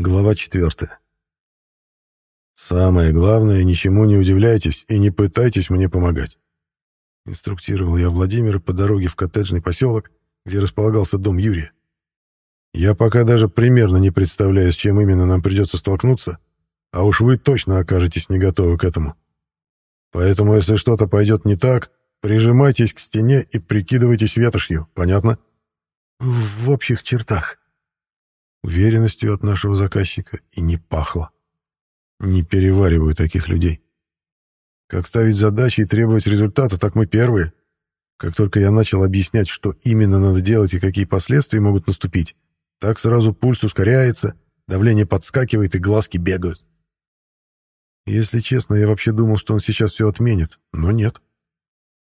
Глава 4. «Самое главное, ничему не удивляйтесь и не пытайтесь мне помогать», — инструктировал я Владимира по дороге в коттеджный поселок, где располагался дом Юрия. «Я пока даже примерно не представляю, с чем именно нам придется столкнуться, а уж вы точно окажетесь не готовы к этому. Поэтому, если что-то пойдет не так, прижимайтесь к стене и прикидывайтесь ветошью, понятно?» «В общих чертах», Уверенностью от нашего заказчика и не пахло. Не перевариваю таких людей. Как ставить задачи и требовать результата, так мы первые. Как только я начал объяснять, что именно надо делать и какие последствия могут наступить, так сразу пульс ускоряется, давление подскакивает и глазки бегают. Если честно, я вообще думал, что он сейчас все отменит, но нет.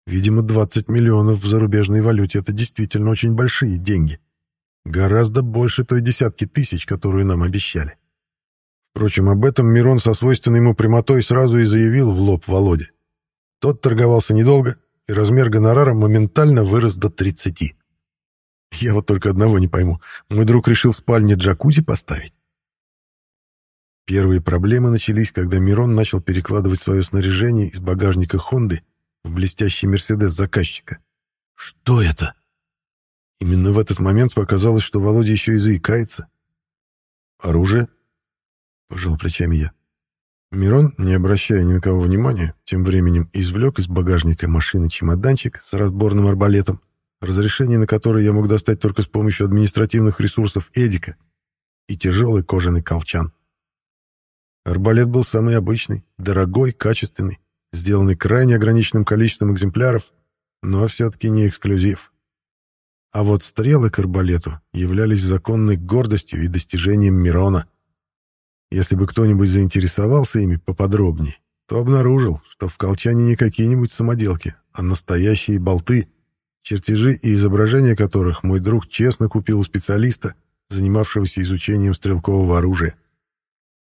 Видимо, 20 миллионов в зарубежной валюте — это действительно очень большие деньги. Гораздо больше той десятки тысяч, которую нам обещали. Впрочем, об этом Мирон со свойственной ему прямотой сразу и заявил в лоб Володе. Тот торговался недолго, и размер гонорара моментально вырос до 30. Я вот только одного не пойму. Мой друг решил в спальне джакузи поставить. Первые проблемы начались, когда Мирон начал перекладывать свое снаряжение из багажника «Хонды» в блестящий «Мерседес» заказчика. «Что это?» Именно в этот момент показалось, что Володя еще и заикается. «Оружие?» — пожал плечами я. Мирон, не обращая ни на кого внимания, тем временем извлек из багажника машины чемоданчик с разборным арбалетом, разрешение на который я мог достать только с помощью административных ресурсов Эдика, и тяжелый кожаный колчан. Арбалет был самый обычный, дорогой, качественный, сделанный крайне ограниченным количеством экземпляров, но все-таки не эксклюзив. А вот стрелы к арбалету являлись законной гордостью и достижением Мирона. Если бы кто-нибудь заинтересовался ими поподробнее, то обнаружил, что в колчане не какие-нибудь самоделки, а настоящие болты, чертежи и изображения которых мой друг честно купил у специалиста, занимавшегося изучением стрелкового оружия.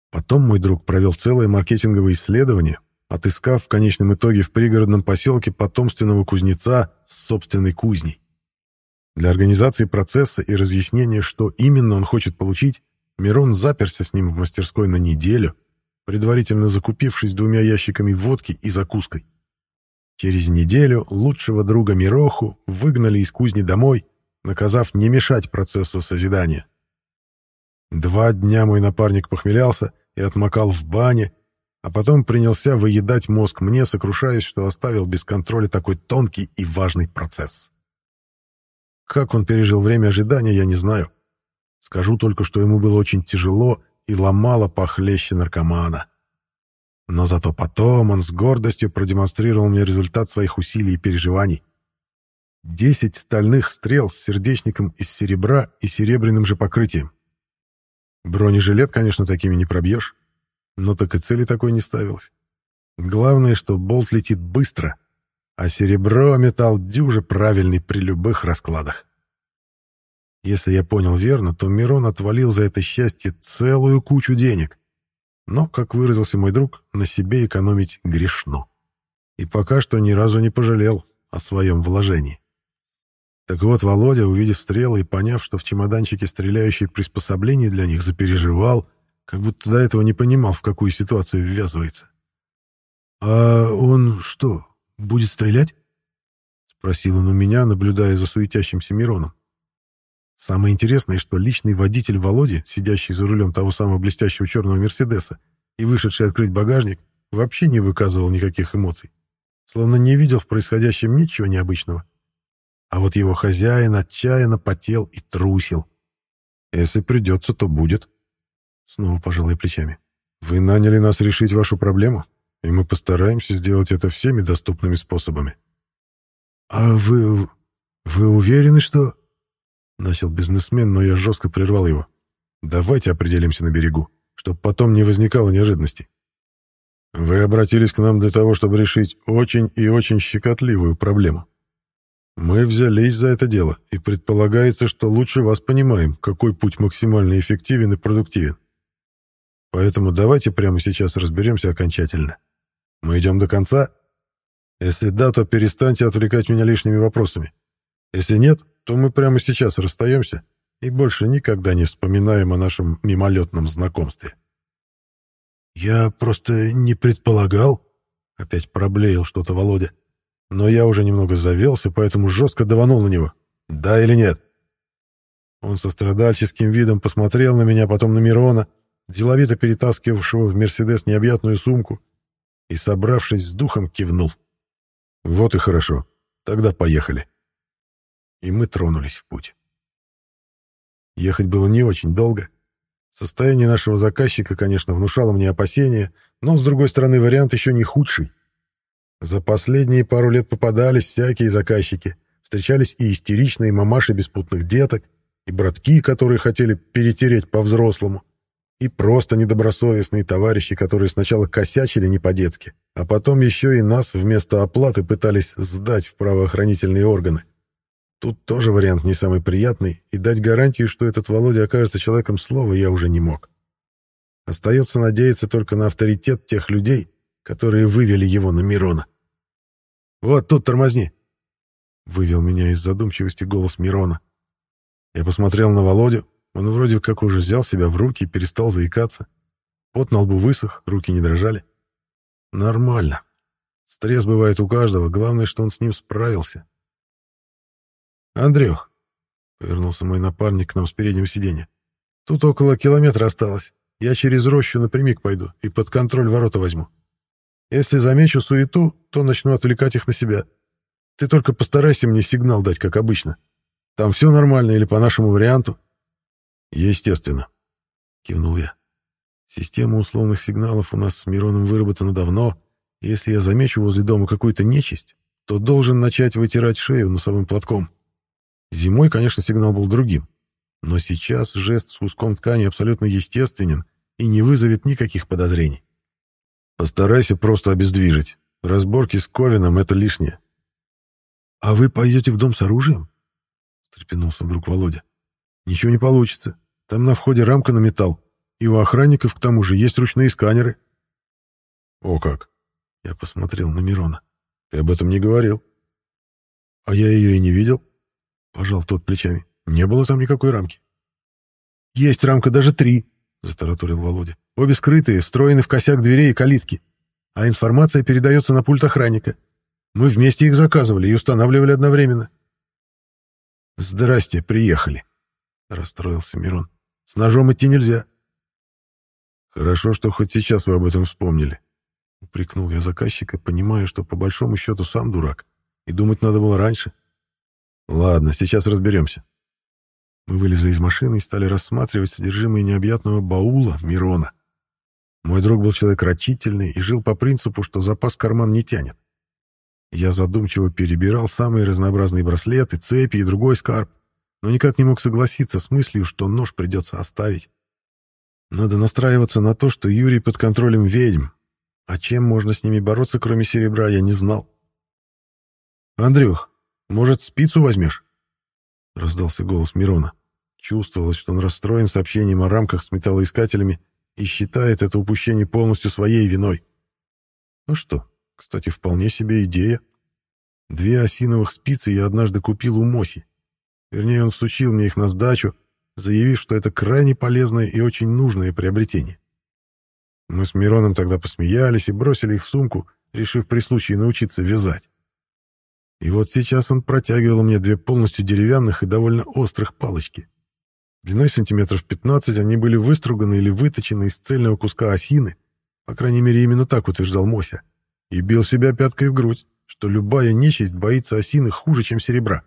Потом мой друг провел целое маркетинговое исследование, отыскав в конечном итоге в пригородном поселке потомственного кузнеца с собственной кузней. Для организации процесса и разъяснения, что именно он хочет получить, Мирон заперся с ним в мастерской на неделю, предварительно закупившись двумя ящиками водки и закуской. Через неделю лучшего друга Мироху выгнали из кузни домой, наказав не мешать процессу созидания. Два дня мой напарник похмелялся и отмокал в бане, а потом принялся выедать мозг мне, сокрушаясь, что оставил без контроля такой тонкий и важный процесс. Как он пережил время ожидания, я не знаю. Скажу только, что ему было очень тяжело и ломало похлеще наркомана. Но зато потом он с гордостью продемонстрировал мне результат своих усилий и переживаний. Десять стальных стрел с сердечником из серебра и серебряным же покрытием. Бронежилет, конечно, такими не пробьешь, но так и цели такой не ставилось. Главное, что болт летит быстро — а серебро металл дюже правильный при любых раскладах. Если я понял верно, то Мирон отвалил за это счастье целую кучу денег. Но, как выразился мой друг, на себе экономить грешно. И пока что ни разу не пожалел о своем вложении. Так вот, Володя, увидев стрелы и поняв, что в чемоданчике стреляющие приспособления для них, запереживал, как будто до этого не понимал, в какую ситуацию ввязывается. «А он что, будет стрелять?» — спросил он у меня, наблюдая за суетящимся Мироном. Самое интересное, что личный водитель Володи, сидящий за рулем того самого блестящего черного «Мерседеса» и вышедший открыть багажник, вообще не выказывал никаких эмоций, словно не видел в происходящем ничего необычного. А вот его хозяин отчаянно потел и трусил. «Если придется, то будет», — снова пожал я плечами. «Вы наняли нас решить вашу проблему, и мы постараемся сделать это всеми доступными способами. «А вы... вы уверены, что...» Начал бизнесмен, но я жестко прервал его. «Давайте определимся на берегу, чтобы потом не возникало неожиданностей. Вы обратились к нам для того, чтобы решить очень и очень щекотливую проблему. Мы взялись за это дело, и предполагается, что лучше вас понимаем, какой путь максимально эффективен и продуктивен. Поэтому давайте прямо сейчас разберемся окончательно. Мы идем до конца? Если да, то перестаньте отвлекать меня лишними вопросами. Если нет, то мы прямо сейчас расстаемся, и больше никогда не вспоминаем о нашем мимолетном знакомстве. «Я просто не предполагал», — опять проблеял что-то Володя. Но я уже немного завелся, поэтому жестко даванул на него. «Да или нет?» Он со страдальческим видом посмотрел на меня, потом на Мирона, деловито перетаскивавшего в «Мерседес» необъятную сумку, и, собравшись с духом, кивнул. «Вот и хорошо. Тогда поехали». И мы тронулись в путь. Ехать было не очень долго. Состояние нашего заказчика, конечно, внушало мне опасения, но, с другой стороны, вариант еще не худший. За последние пару лет попадались всякие заказчики. Встречались и истеричные мамаши беспутных деток, и братки, которые хотели перетереть по-взрослому, и просто недобросовестные товарищи, которые сначала косячили не по-детски, а потом еще и нас вместо оплаты пытались сдать в правоохранительные органы. Тут тоже вариант не самый приятный, и дать гарантию, что этот Володя окажется человеком слова, я уже не мог. Остается надеяться только на авторитет тех людей, которые вывели его на Мирона. «Вот тут тормозни!» — вывел меня из задумчивости голос Мирона. Я посмотрел на Володю, он вроде как уже взял себя в руки и перестал заикаться. Пот на лбу высох, руки не дрожали. Нормально. Стресс бывает у каждого, главное, что он с ним справился. «Андрюх», — повернулся мой напарник к нам с переднего сиденья, — «тут около километра осталось. Я через рощу напрямик пойду и под контроль ворота возьму. Если замечу суету, то начну отвлекать их на себя. Ты только постарайся мне сигнал дать, как обычно. Там все нормально или по нашему варианту?» «Естественно», — кивнул я. «Система условных сигналов у нас с Мироном выработана давно. Если я замечу возле дома какую-то нечисть, то должен начать вытирать шею носовым платком. Зимой, конечно, сигнал был другим, но сейчас жест с куском ткани абсолютно естественен и не вызовет никаких подозрений. Постарайся просто обездвижить. Разборки с Ковином — это лишнее. — А вы пойдете в дом с оружием? — встрепенулся вдруг Володя. — Ничего не получится. Там на входе рамка на металл, и у охранников к тому же есть ручные сканеры. — О как! — я посмотрел на Мирона. — Ты об этом не говорил. — А я ее и не видел. Пожал тот плечами. Не было там никакой рамки. Есть рамка, даже три, затараторил Володя. Обе скрытые, встроены в косяк дверей и калитки. А информация передается на пульт охранника. Мы вместе их заказывали и устанавливали одновременно. «Здрасте, приехали», — расстроился Мирон. «С ножом идти нельзя». «Хорошо, что хоть сейчас вы об этом вспомнили», — упрекнул я заказчика, понимая, что по большому счету сам дурак, и думать надо было раньше. Ладно, сейчас разберемся. Мы вылезли из машины и стали рассматривать содержимое необъятного баула Мирона. Мой друг был человек рачительный и жил по принципу, что запас карман не тянет. Я задумчиво перебирал самые разнообразные браслеты, цепи и другой скарб, но никак не мог согласиться с мыслью, что нож придется оставить. Надо настраиваться на то, что Юрий под контролем ведьм, а чем можно с ними бороться, кроме серебра, я не знал. «Андрюх, может, спицу возьмешь?» Раздался голос Мирона. Чувствовалось, что он расстроен сообщением о рамках с металлоискателями и считает это упущение полностью своей виной. Ну что, кстати, вполне себе идея. Две осиновых спицы я однажды купил у Моси. Вернее, он всучил мне их на сдачу, заявив, что это крайне полезное и очень нужное приобретение. Мы с Мироном тогда посмеялись и бросили их в сумку, решив при случае научиться вязать. И вот сейчас он протягивал мне две полностью деревянных и довольно острых палочки. Длиной сантиметров 15 они были выструганы или выточены из цельного куска осины, по крайней мере, именно так утверждал Мося, и бил себя пяткой в грудь, что любая нечисть боится осины хуже, чем серебра.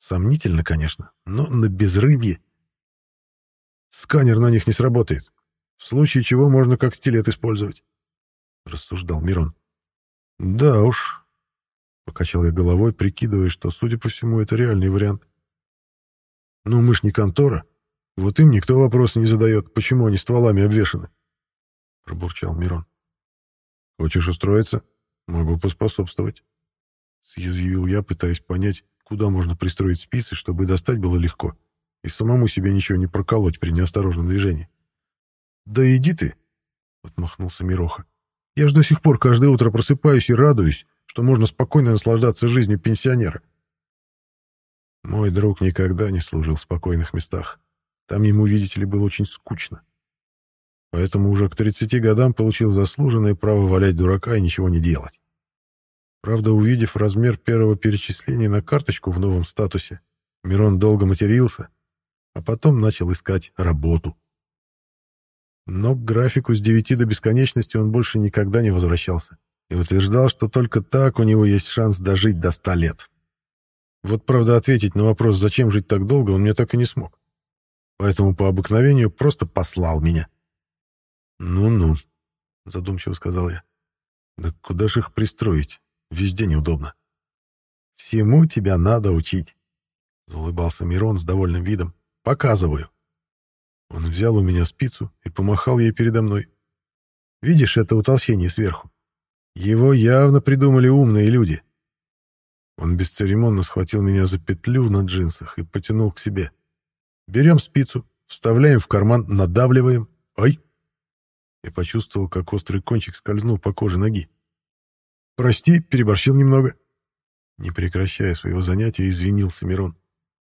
Сомнительно, конечно, но на безрыбье. Сканер на них не сработает, в случае чего можно как стилет использовать, — рассуждал Мирон. Да уж, Покачал я головой, прикидывая, что, судя по всему, это реальный вариант. «Ну, мы ж не контора. Вот им никто вопросы не задает, почему они стволами обвешаны», — пробурчал Мирон. «Хочешь устроиться? Могу поспособствовать», — съязвил я, пытаясь понять, куда можно пристроить спицы, чтобы достать было легко, и самому себе ничего не проколоть при неосторожном движении. «Да иди ты», — отмахнулся Мироха. «Я ж до сих пор каждое утро просыпаюсь и радуюсь, что можно спокойно наслаждаться жизнью пенсионера. Мой друг никогда не служил в спокойных местах. Там ему, видите ли, было очень скучно. Поэтому уже к 30 годам получил заслуженное право валять дурака и ничего не делать. Правда, увидев размер первого перечисления на карточку в новом статусе, Мирон долго матерился, а потом начал искать работу. Но к графику с 9 до бесконечности он больше никогда не возвращался и утверждал, что только так у него есть шанс дожить до 100 лет. Вот, правда, ответить на вопрос, зачем жить так долго, он мне так и не смог. Поэтому по обыкновению просто послал меня. «Ну-ну», — задумчиво сказал я. «Да куда же их пристроить? Везде неудобно». «Всему тебя надо учить», — заулыбался Мирон с довольным видом. «Показываю». Он взял у меня спицу и помахал ей передо мной. «Видишь это утолщение сверху? Его явно придумали умные люди». Он бесцеремонно схватил меня за петлю на джинсах и потянул к себе. «Берем спицу, вставляем в карман, надавливаем. Ой!» Я почувствовал, как острый кончик скользнул по коже ноги. «Прости, переборщил немного». Не прекращая своего занятия, извинился Мирон.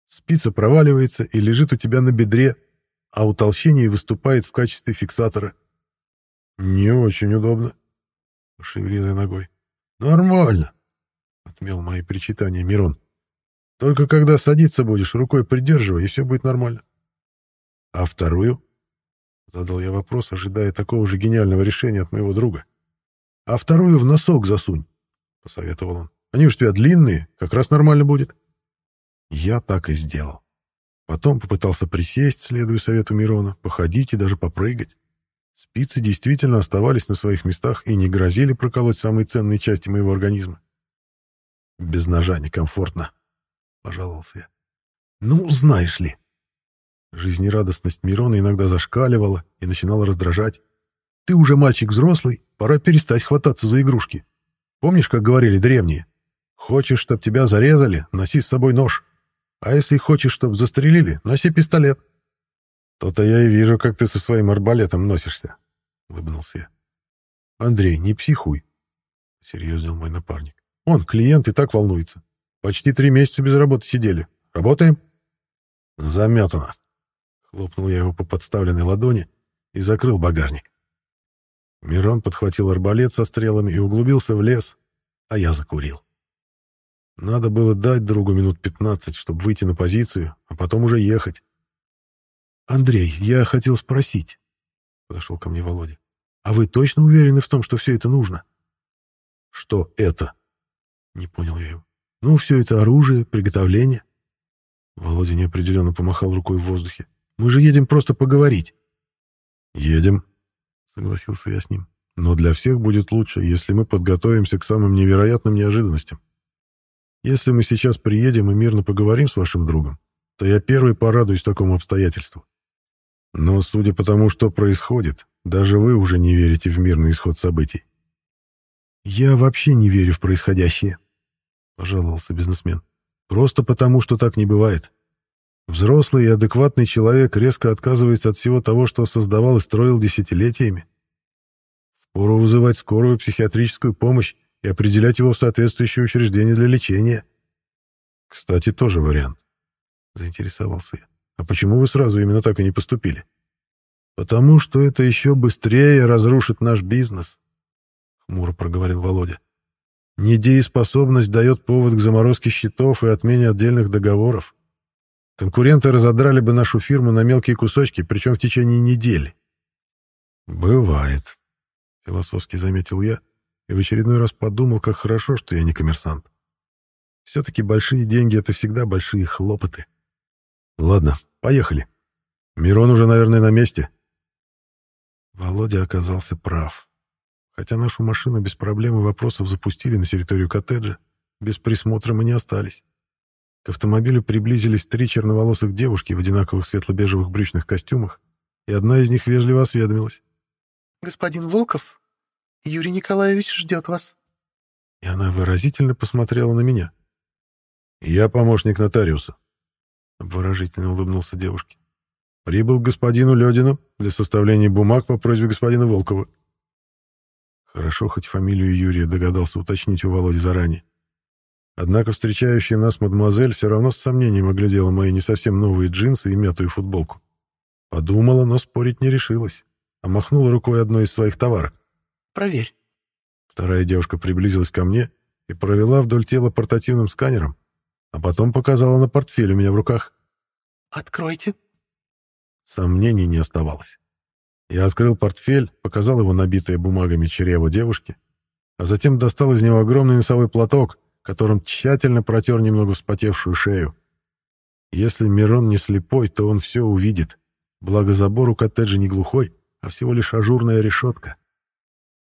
«Спица проваливается и лежит у тебя на бедре, а утолщение выступает в качестве фиксатора». «Не очень удобно», — пошевелил я ногой. «Нормально», — отмел мои причитания Мирон. «Только когда садиться будешь, рукой придерживай, и все будет нормально». «А вторую?» Задал я вопрос, ожидая такого же гениального решения от моего друга. «А вторую в носок засунь», — посоветовал он. «Они уж тебя длинные, как раз нормально будет». Я так и сделал. Потом попытался присесть, следуя совету Мирона, походить и даже попрыгать. Спицы действительно оставались на своих местах и не грозили проколоть самые ценные части моего организма. «Без ножа некомфортно», — пожаловался я. «Ну, знаешь ли», Жизнерадостность Мирона иногда зашкаливала и начинала раздражать. «Ты уже мальчик взрослый, пора перестать хвататься за игрушки. Помнишь, как говорили древние? Хочешь, чтоб тебя зарезали, носи с собой нож. А если хочешь, чтоб застрелили, носи пистолет». «То-то я и вижу, как ты со своим арбалетом носишься», — улыбнулся я. «Андрей, не психуй», — серьезнел мой напарник. «Он, клиент, и так волнуется. Почти три месяца без работы сидели. Работаем?» «Заметано», Хлопнул я его по подставленной ладони и закрыл багажник. Мирон подхватил арбалет со стрелами и углубился в лес, а я закурил. Надо было дать другу минут пятнадцать, чтобы выйти на позицию, а потом уже ехать. «Андрей, я хотел спросить», — подошел ко мне Володя, «а вы точно уверены в том, что все это нужно?» «Что это?» — не понял я его. «Ну, все это оружие, приготовление». Володя неопределенно помахал рукой в воздухе. Мы же едем просто поговорить». «Едем», — согласился я с ним. «Но для всех будет лучше, если мы подготовимся к самым невероятным неожиданностям. Если мы сейчас приедем и мирно поговорим с вашим другом, то я первый порадуюсь такому обстоятельству. Но, судя по тому, что происходит, даже вы уже не верите в мирный исход событий». «Я вообще не верю в происходящее», — пожаловался бизнесмен. «Просто потому, что так не бывает. Взрослый и адекватный человек резко отказывается от всего того, что создавал и строил десятилетиями. Впору вызывать скорую психиатрическую помощь и определять его в соответствующее учреждение для лечения. Кстати, тоже вариант. Заинтересовался я. А почему вы сразу именно так и не поступили? Потому что это еще быстрее разрушит наш бизнес, хмуро проговорил Володя. Недееспособность дает повод к заморозке счетов и отмене отдельных договоров. Конкуренты разодрали бы нашу фирму на мелкие кусочки, причем в течение недели. «Бывает», — философски заметил я и в очередной раз подумал, как хорошо, что я не коммерсант. Все-таки большие деньги — это всегда большие хлопоты. Ладно, поехали. Мирон уже, наверное, на месте. Володя оказался прав. Хотя нашу машину без проблем и вопросов запустили на территорию коттеджа, без присмотра мы не остались. К автомобилю приблизились три черноволосых девушки в одинаковых светло-бежевых брючных костюмах, и одна из них вежливо осведомилась. «Господин Волков, Юрий Николаевич ждет вас». И она выразительно посмотрела на меня. «Я помощник нотариуса», — обворожительно улыбнулся девушке. «Прибыл к господину Ледину для составления бумаг по просьбе господина Волкова». Хорошо, хоть фамилию Юрия догадался уточнить у Володи заранее. Однако встречающая нас мадемуазель все равно с сомнением оглядела мои не совсем новые джинсы и мятую футболку. Подумала, но спорить не решилась, а махнула рукой одной из своих товарок. «Проверь». Вторая девушка приблизилась ко мне и провела вдоль тела портативным сканером, а потом показала на портфель у меня в руках. «Откройте». Сомнений не оставалось. Я открыл портфель, показал его набитое бумагами чрево девушки, а затем достал из него огромный носовой платок, которым тщательно протер немного вспотевшую шею. Если Мирон не слепой, то он все увидит. Благо забор у коттеджа не глухой, а всего лишь ажурная решетка.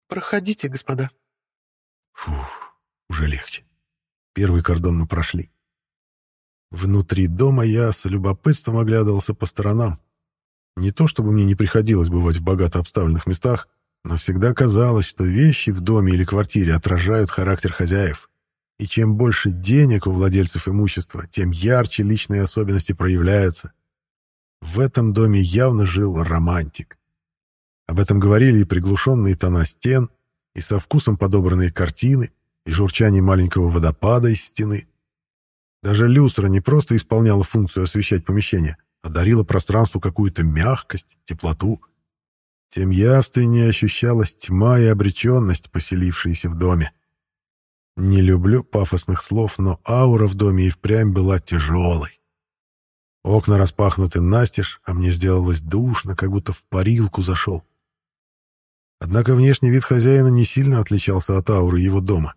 «Проходите, господа». Фух, уже легче. Первый кордон мы прошли. Внутри дома я с любопытством оглядывался по сторонам. Не то чтобы мне не приходилось бывать в богато обставленных местах, но всегда казалось, что вещи в доме или квартире отражают характер хозяев. И чем больше денег у владельцев имущества, тем ярче личные особенности проявляются. В этом доме явно жил романтик. Об этом говорили и приглушенные тона стен, и со вкусом подобранные картины, и журчание маленького водопада из стены. Даже люстра не просто исполняла функцию освещать помещение, а дарила пространству какую-то мягкость, теплоту. Тем явственнее ощущалась тьма и обреченность, поселившиеся в доме. Не люблю пафосных слов, но аура в доме и впрямь была тяжелой. Окна распахнуты настежь, а мне сделалось душно, как будто в парилку зашел. Однако внешний вид хозяина не сильно отличался от ауры его дома.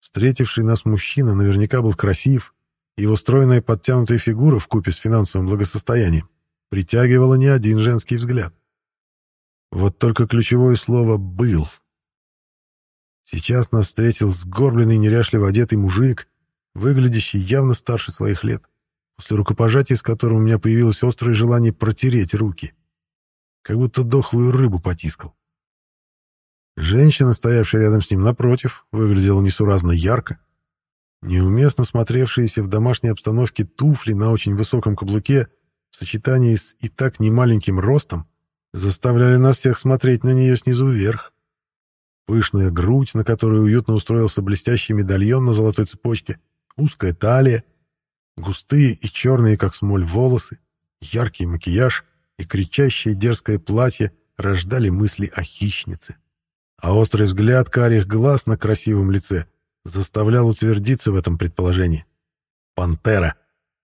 Встретивший нас мужчина наверняка был красив, его стройная подтянутая фигура в купе с финансовым благосостоянием притягивала не один женский взгляд. Вот только ключевое слово «был». Сейчас нас встретил сгорбленный, неряшливо одетый мужик, выглядящий явно старше своих лет, после рукопожатия с которым у меня появилось острое желание протереть руки. Как будто дохлую рыбу потискал. Женщина, стоявшая рядом с ним напротив, выглядела несуразно ярко. Неуместно смотревшиеся в домашней обстановке туфли на очень высоком каблуке в сочетании с и так немаленьким ростом заставляли нас всех смотреть на нее снизу вверх. Пышная грудь, на которой уютно устроился блестящий медальон на золотой цепочке, узкая талия, густые и черные, как смоль, волосы, яркий макияж и кричащее дерзкое платье рождали мысли о хищнице. А острый взгляд карих глаз на красивом лице заставлял утвердиться в этом предположении. Пантера,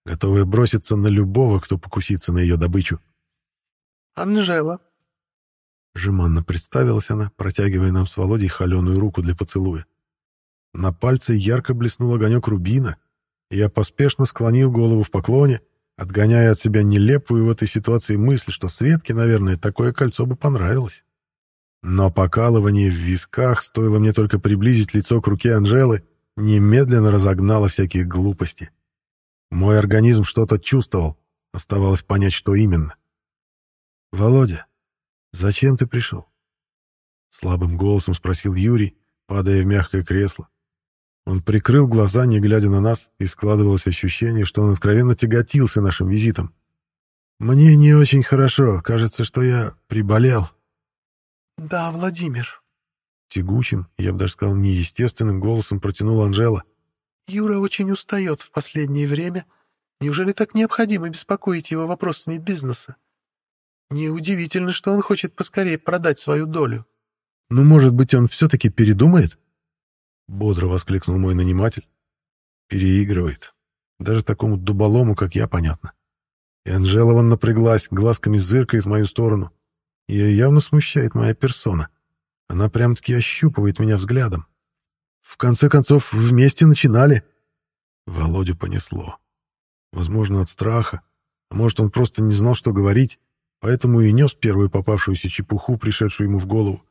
готовая броситься на любого, кто покусится на ее добычу. «Анжела», Жеманно представилась она, протягивая нам с Володей холеную руку для поцелуя. На пальце ярко блеснул огонек рубина, и я поспешно склонил голову в поклоне, отгоняя от себя нелепую в этой ситуации мысль, что Светке, наверное, такое кольцо бы понравилось. Но покалывание в висках, стоило мне только приблизить лицо к руке Анжелы, немедленно разогнало всякие глупости. Мой организм что-то чувствовал, оставалось понять, что именно. «Володя, «Зачем ты пришел?» Слабым голосом спросил Юрий, падая в мягкое кресло. Он прикрыл глаза, не глядя на нас, и складывалось ощущение, что он откровенно тяготился нашим визитом. «Мне не очень хорошо. Кажется, что я приболел». «Да, Владимир». Тягучим, я бы даже сказал, неестественным голосом протянул Анжела. «Юра очень устает в последнее время. Неужели так необходимо беспокоить его вопросами бизнеса? Неудивительно, что он хочет поскорее продать свою долю. «Ну, может быть, он все-таки передумает?» Бодро воскликнул мой наниматель. «Переигрывает. Даже такому дуболому, как я, понятно». И Анжела вон напряглась, глазками зыркает в мою сторону. Ее явно смущает моя персона. Она прям-таки ощупывает меня взглядом. В конце концов, вместе начинали. Володю понесло. Возможно, от страха. А может, он просто не знал, что говорить поэтому и нес первую попавшуюся чепуху, пришедшую ему в голову.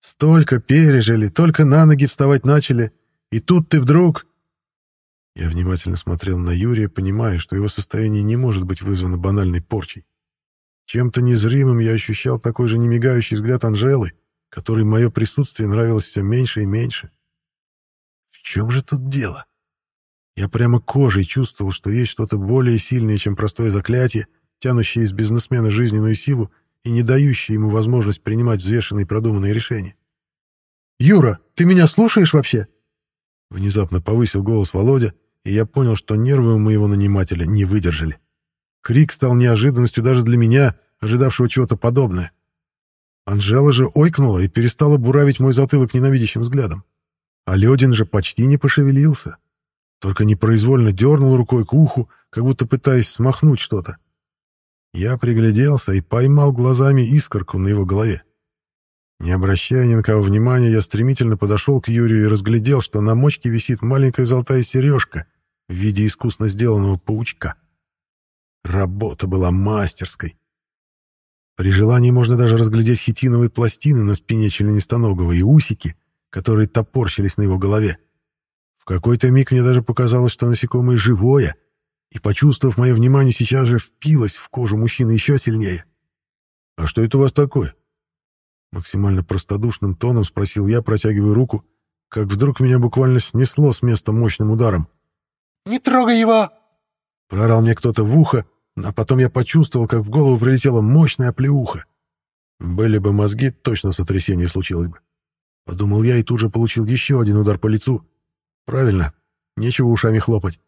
«Столько пережили, только на ноги вставать начали, и тут ты вдруг...» Я внимательно смотрел на Юрия, понимая, что его состояние не может быть вызвано банальной порчей. Чем-то незримым я ощущал такой же немигающий взгляд Анжелы, которой мое присутствие нравилось все меньше и меньше. В чем же тут дело? Я прямо кожей чувствовал, что есть что-то более сильное, чем простое заклятие, тянущие из бизнесмена жизненную силу и не дающие ему возможность принимать взвешенные и продуманные решения. «Юра, ты меня слушаешь вообще?» Внезапно повысил голос Володя, и я понял, что нервы у моего нанимателя не выдержали. Крик стал неожиданностью даже для меня, ожидавшего чего-то подобное. Анжела же ойкнула и перестала буравить мой затылок ненавидящим взглядом. А Ледин же почти не пошевелился, только непроизвольно дернул рукой к уху, как будто пытаясь смахнуть что-то. Я пригляделся и поймал глазами искорку на его голове. Не обращая ни на кого внимания, я стремительно подошел к Юрию и разглядел, что на мочке висит маленькая золотая сережка в виде искусно сделанного паучка. Работа была мастерской. При желании можно даже разглядеть хитиновые пластины на спине членистоногого и усики, которые топорщились на его голове. В какой-то миг мне даже показалось, что насекомое живое, и, почувствовав мое внимание, сейчас же впилось в кожу мужчины еще сильнее. «А что это у вас такое?» Максимально простодушным тоном спросил я, протягивая руку, как вдруг меня буквально снесло с места мощным ударом. «Не трогай его!» Прорал мне кто-то в ухо, а потом я почувствовал, как в голову прилетела мощная плеуха. Были бы мозги, точно сотрясение случилось бы. Подумал я и тут же получил еще один удар по лицу. Правильно, нечего ушами хлопать.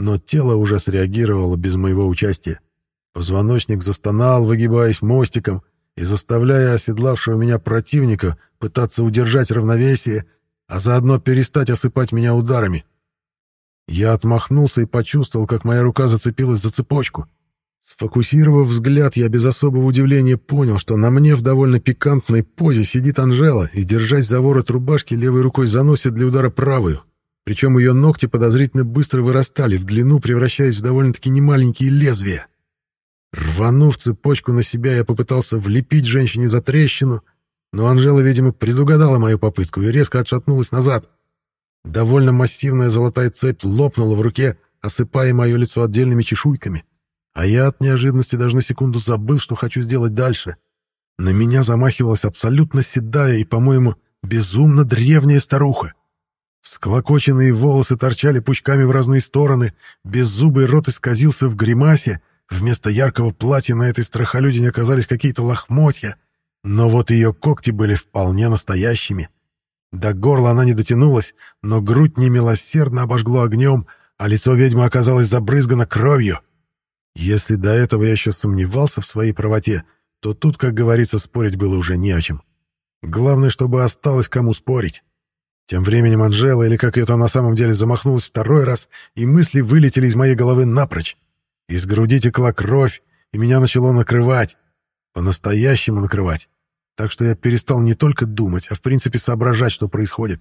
Но тело уже среагировало без моего участия. Позвоночник застонал, выгибаясь мостиком и заставляя оседлавшего меня противника пытаться удержать равновесие, а заодно перестать осыпать меня ударами. Я отмахнулся и почувствовал, как моя рука зацепилась за цепочку. Сфокусировав взгляд, я без особого удивления понял, что на мне в довольно пикантной позе сидит Анжела и, держась за ворот рубашки, левой рукой заносит для удара правую. Причем ее ногти подозрительно быстро вырастали в длину, превращаясь в довольно-таки немаленькие лезвия. Рванув цепочку на себя, я попытался влепить женщине за трещину, но Анжела, видимо, предугадала мою попытку и резко отшатнулась назад. Довольно массивная золотая цепь лопнула в руке, осыпая мое лицо отдельными чешуйками. А я от неожиданности даже на секунду забыл, что хочу сделать дальше. На меня замахивалась абсолютно седая и, по-моему, безумно древняя старуха. Всклокоченные волосы торчали пучками в разные стороны, беззубый рот исказился в гримасе, вместо яркого платья на этой страхолюдине оказались какие-то лохмотья, но вот ее когти были вполне настоящими. До горла она не дотянулась, но грудь немилосердно обожгло огнем, а лицо ведьмы оказалось забрызгано кровью. Если до этого я еще сомневался в своей правоте, то тут, как говорится, спорить было уже не о чем. Главное, чтобы осталось кому спорить. Тем временем Анжела, или как ее там на самом деле замахнулась второй раз, и мысли вылетели из моей головы напрочь. Из груди текла кровь, и меня начало накрывать. По-настоящему накрывать. Так что я перестал не только думать, а в принципе соображать, что происходит.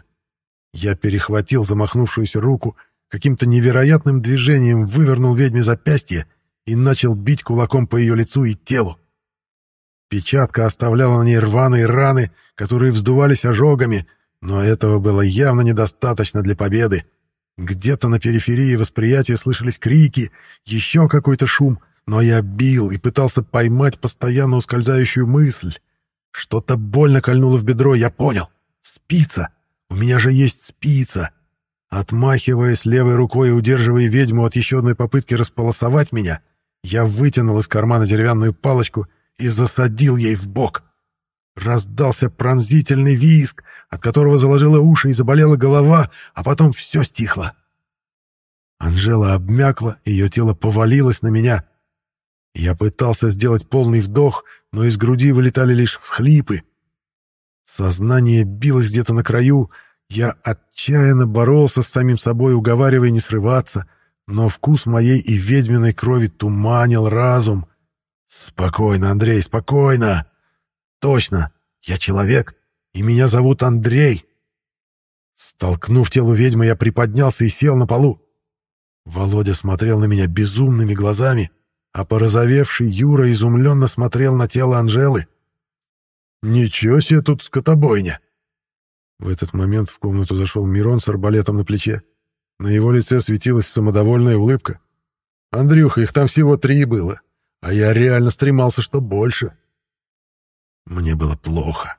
Я перехватил замахнувшуюся руку, каким-то невероятным движением вывернул ведьме запястье и начал бить кулаком по ее лицу и телу. Печатка оставляла на ней рваные раны, которые вздувались ожогами, но этого было явно недостаточно для победы. Где-то на периферии восприятия слышались крики, еще какой-то шум, но я бил и пытался поймать постоянно ускользающую мысль. Что-то больно кольнуло в бедро, я понял. Спица! У меня же есть спица! Отмахиваясь левой рукой и удерживая ведьму от еще одной попытки располосовать меня, я вытянул из кармана деревянную палочку и засадил ей в бок. Раздался пронзительный визг, от которого заложило уши и заболела голова, а потом все стихло. Анжела обмякла, ее тело повалилось на меня. Я пытался сделать полный вдох, но из груди вылетали лишь всхлипы. Сознание билось где-то на краю, я отчаянно боролся с самим собой, уговаривая не срываться — но вкус моей и ведьминой крови туманил разум. «Спокойно, Андрей, спокойно! Точно, я человек, и меня зовут Андрей!» Столкнув тело ведьмы, я приподнялся и сел на полу. Володя смотрел на меня безумными глазами, а порозовевший Юра изумленно смотрел на тело Анжелы. «Ничего себе тут скотобойня!» В этот момент в комнату зашел Мирон с арбалетом на плече. На его лице светилась самодовольная улыбка. «Андрюха, их там всего три было, а я реально стремался, что больше». Мне было плохо.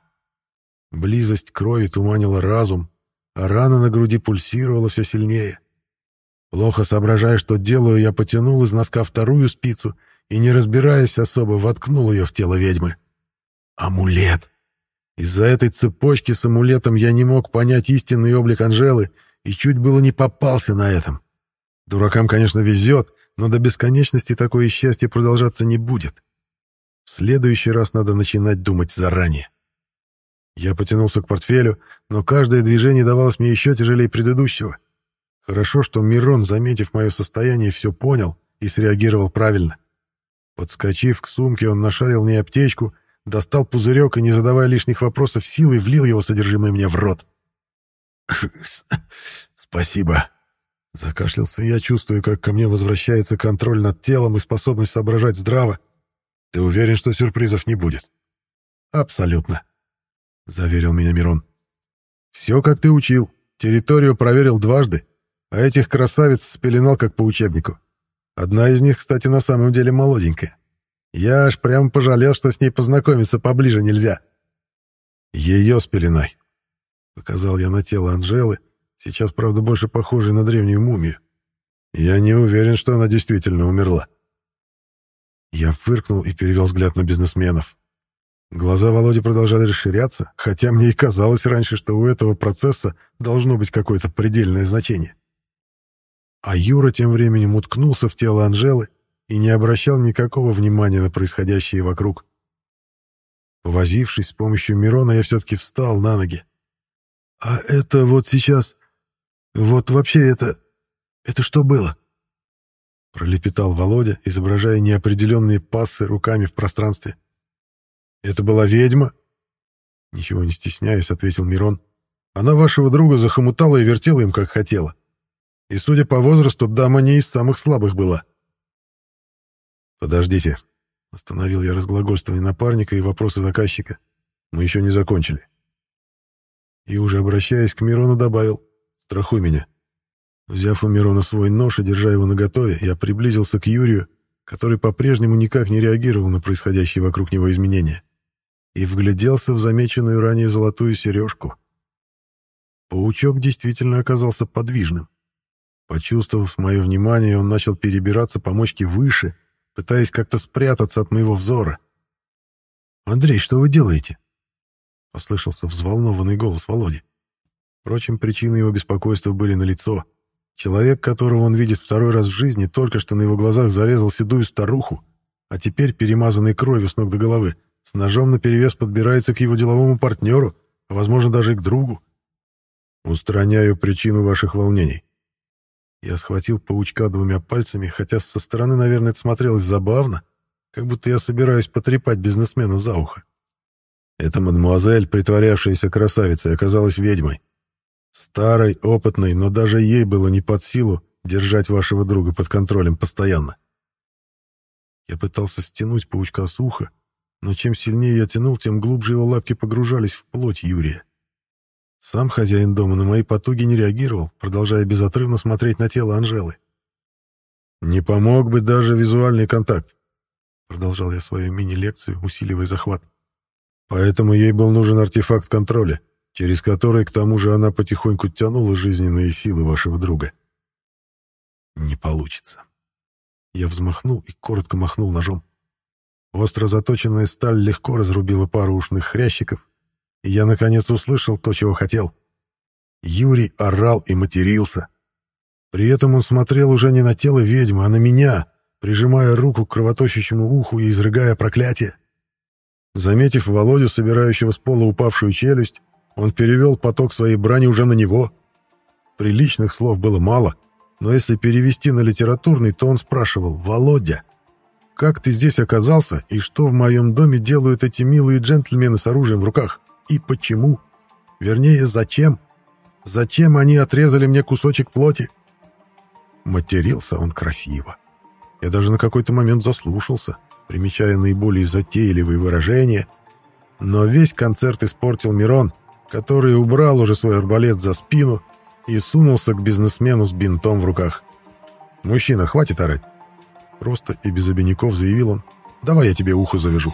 Близость крови туманила разум, а рана на груди пульсировала все сильнее. Плохо соображая, что делаю, я потянул из носка вторую спицу и, не разбираясь особо, воткнул ее в тело ведьмы. Амулет! Из-за этой цепочки с амулетом я не мог понять истинный облик Анжелы и чуть было не попался на этом. Дуракам, конечно, везет, но до бесконечности такое счастье продолжаться не будет. В следующий раз надо начинать думать заранее. Я потянулся к портфелю, но каждое движение давалось мне еще тяжелее предыдущего. Хорошо, что Мирон, заметив мое состояние, все понял и среагировал правильно. Подскочив к сумке, он нашарил мне аптечку, достал пузырек и, не задавая лишних вопросов, силой влил его содержимое мне в рот. «Спасибо», — закашлялся я, чувствую, как ко мне возвращается контроль над телом и способность соображать здраво. «Ты уверен, что сюрпризов не будет?» «Абсолютно», — заверил меня Мирон. «Все, как ты учил. Территорию проверил дважды, а этих красавиц спеленал как по учебнику. Одна из них, кстати, на самом деле молоденькая. Я аж прям пожалел, что с ней познакомиться поближе нельзя. Ее спеленай. Показал я на тело Анжелы, сейчас, правда, больше похожей на древнюю мумию. Я не уверен, что она действительно умерла. Я фыркнул и перевел взгляд на бизнесменов. Глаза Володи продолжали расширяться, хотя мне и казалось раньше, что у этого процесса должно быть какое-то предельное значение. А Юра тем временем уткнулся в тело Анжелы и не обращал никакого внимания на происходящее вокруг. Повозившись с помощью Мирона, я все-таки встал на ноги. «А это вот сейчас... Вот вообще это... Это что было?» Пролепетал Володя, изображая неопределенные пассы руками в пространстве. «Это была ведьма?» Ничего не стесняясь, ответил Мирон. «Она вашего друга захомутала и вертела им, как хотела. И, судя по возрасту, дама не из самых слабых была. «Подождите», — остановил я разглагольствование напарника и вопросы заказчика. «Мы еще не закончили». И уже обращаясь к Мирону, добавил «Страхуй меня». Взяв у Мирона свой нож и держа его наготове, я приблизился к Юрию, который по-прежнему никак не реагировал на происходящие вокруг него изменения, и вгляделся в замеченную ранее золотую сережку. Паучок действительно оказался подвижным. Почувствовав мое внимание, он начал перебираться по мочке выше, пытаясь как-то спрятаться от моего взора. «Андрей, что вы делаете?» — послышался взволнованный голос Володи. Впрочем, причины его беспокойства были налицо. Человек, которого он видит второй раз в жизни, только что на его глазах зарезал седую старуху, а теперь, перемазанный кровью с ног до головы, с ножом наперевес подбирается к его деловому партнеру, а, возможно, даже и к другу. «Устраняю причину ваших волнений», я схватил паучка двумя пальцами, хотя со стороны, наверное, это смотрелось забавно, как будто я собираюсь потрепать бизнесмена за ухо. Эта мадемуазель, притворявшаяся красавицей, оказалась ведьмой. Старой, опытной, но даже ей было не под силу держать вашего друга под контролем постоянно. Я пытался стянуть паучка с уха, но чем сильнее я тянул, тем глубже его лапки погружались в плоть Юрия. Сам хозяин дома на мои потуги не реагировал, продолжая безотрывно смотреть на тело Анжелы. «Не помог бы даже визуальный контакт», — продолжал я свою мини-лекцию, усиливая захват. «Поэтому ей был нужен артефакт контроля, через который, к тому же, она потихоньку тянула жизненные силы вашего друга». «Не получится». Я взмахнул и коротко махнул ножом. Остро заточенная сталь легко разрубила пару ушных хрящиков, и я, наконец, услышал то, чего хотел. Юрий орал и матерился. При этом он смотрел уже не на тело ведьмы, а на меня, прижимая руку к кровоточащему уху и изрыгая проклятие. Заметив Володю, собирающего с пола упавшую челюсть, он перевел поток своей брани уже на него. Приличных слов было мало, но если перевести на литературный, то он спрашивал «Володя, как ты здесь оказался и что в моем доме делают эти милые джентльмены с оружием в руках?» и почему. Вернее, зачем? Зачем они отрезали мне кусочек плоти? Матерился он красиво. Я даже на какой-то момент заслушался, примечая наиболее затейливые выражения. Но весь концерт испортил Мирон, который убрал уже свой арбалет за спину и сунулся к бизнесмену с бинтом в руках. «Мужчина, хватит орать!» Просто и без обиняков заявил он. «Давай я тебе ухо завяжу».